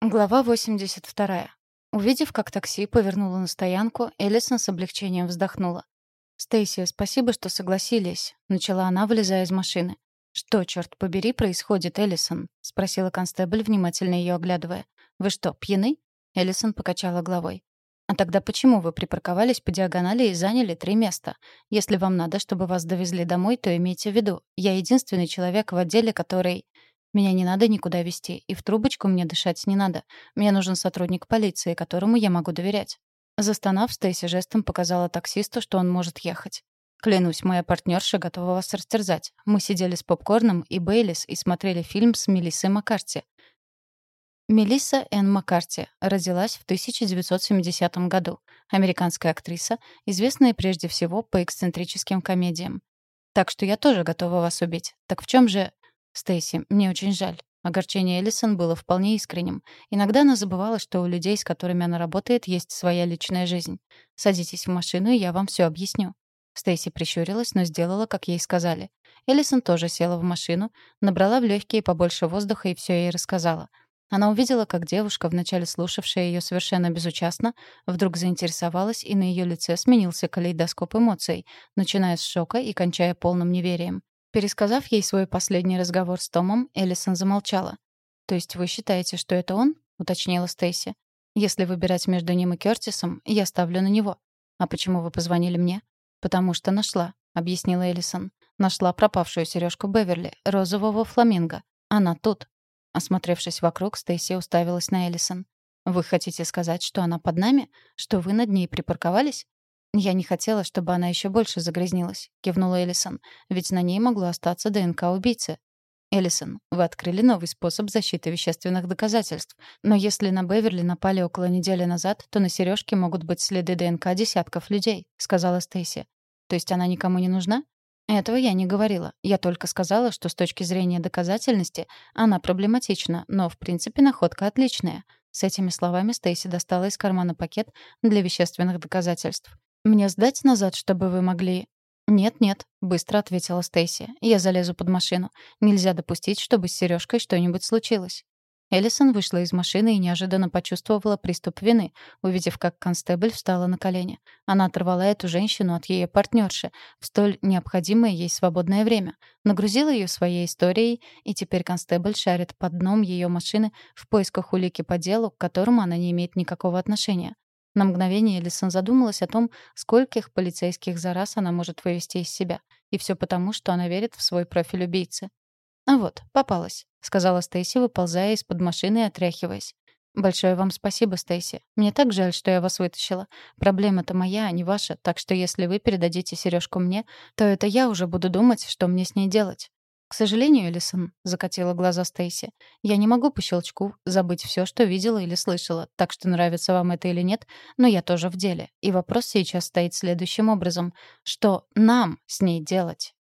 Глава 82. Увидев, как такси повернуло на стоянку, Элисон с облегчением вздохнула. «Стейси, спасибо, что согласились», — начала она, вылезая из машины. «Что, черт побери, происходит, Элисон?» — спросила констебль, внимательно ее оглядывая. «Вы что, пьяны?» Элисон покачала головой. «А тогда почему вы припарковались по диагонали и заняли три места? Если вам надо, чтобы вас довезли домой, то имейте в виду, я единственный человек в отделе, который...» Меня не надо никуда вести, и в трубочку мне дышать не надо. Мне нужен сотрудник полиции, которому я могу доверять. Застонав, Стейси жестом показала таксисту, что он может ехать. Клянусь, моя партнерша готова вас растерзать. Мы сидели с попкорном и Бейлис и смотрели фильм с Мелиссой Маккарти. Мелисса Энн Маккарти родилась в 1970 году. Американская актриса, известная прежде всего по эксцентрическим комедиям. Так что я тоже готова вас убить. Так в чем же «Стейси, мне очень жаль». Огорчение Эллисон было вполне искренним. Иногда она забывала, что у людей, с которыми она работает, есть своя личная жизнь. «Садитесь в машину, и я вам все объясню». Стейси прищурилась, но сделала, как ей сказали. Эллисон тоже села в машину, набрала в легкие побольше воздуха и все ей рассказала. Она увидела, как девушка, вначале слушавшая ее совершенно безучастно, вдруг заинтересовалась, и на ее лице сменился калейдоскоп эмоций, начиная с шока и кончая полным неверием. Пересказав ей свой последний разговор с Томом, Эллисон замолчала. «То есть вы считаете, что это он?» — уточнила Стейси. «Если выбирать между ним и Кёртисом, я ставлю на него. А почему вы позвонили мне?» «Потому что нашла», — объяснила Эллисон. «Нашла пропавшую сережку Беверли, розового фламинго. Она тут». Осмотревшись вокруг, Стейси уставилась на Эллисон. «Вы хотите сказать, что она под нами? Что вы над ней припарковались? «Я не хотела, чтобы она еще больше загрязнилась», — кивнула Эллисон. «Ведь на ней могло остаться ДНК убийцы». «Эллисон, вы открыли новый способ защиты вещественных доказательств. Но если на Беверли напали около недели назад, то на сережке могут быть следы ДНК десятков людей», — сказала Стейси. «То есть она никому не нужна?» Этого я не говорила. Я только сказала, что с точки зрения доказательности она проблематична, но, в принципе, находка отличная. С этими словами Стейси достала из кармана пакет для вещественных доказательств. «Мне сдать назад, чтобы вы могли...» «Нет-нет», — быстро ответила Стейси. «Я залезу под машину. Нельзя допустить, чтобы с Сережкой что-нибудь случилось». Эллисон вышла из машины и неожиданно почувствовала приступ вины, увидев, как констебль встала на колени. Она оторвала эту женщину от ее партнерши в столь необходимое ей свободное время, нагрузила ее своей историей, и теперь констебль шарит под дном ее машины в поисках улики по делу, к которому она не имеет никакого отношения. На мгновение Элисон задумалась о том, скольких полицейских за раз она может вывести из себя. И все потому, что она верит в свой профиль убийцы. «А вот, попалась», — сказала Стейси, выползая из-под машины и отряхиваясь. «Большое вам спасибо, Стейси. Мне так жаль, что я вас вытащила. Проблема-то моя, а не ваша, так что если вы передадите сережку мне, то это я уже буду думать, что мне с ней делать. «К сожалению, Элисон», — закатила глаза Стейси, «я не могу по щелчку забыть все, что видела или слышала, так что нравится вам это или нет, но я тоже в деле. И вопрос сейчас стоит следующим образом. Что нам с ней делать?»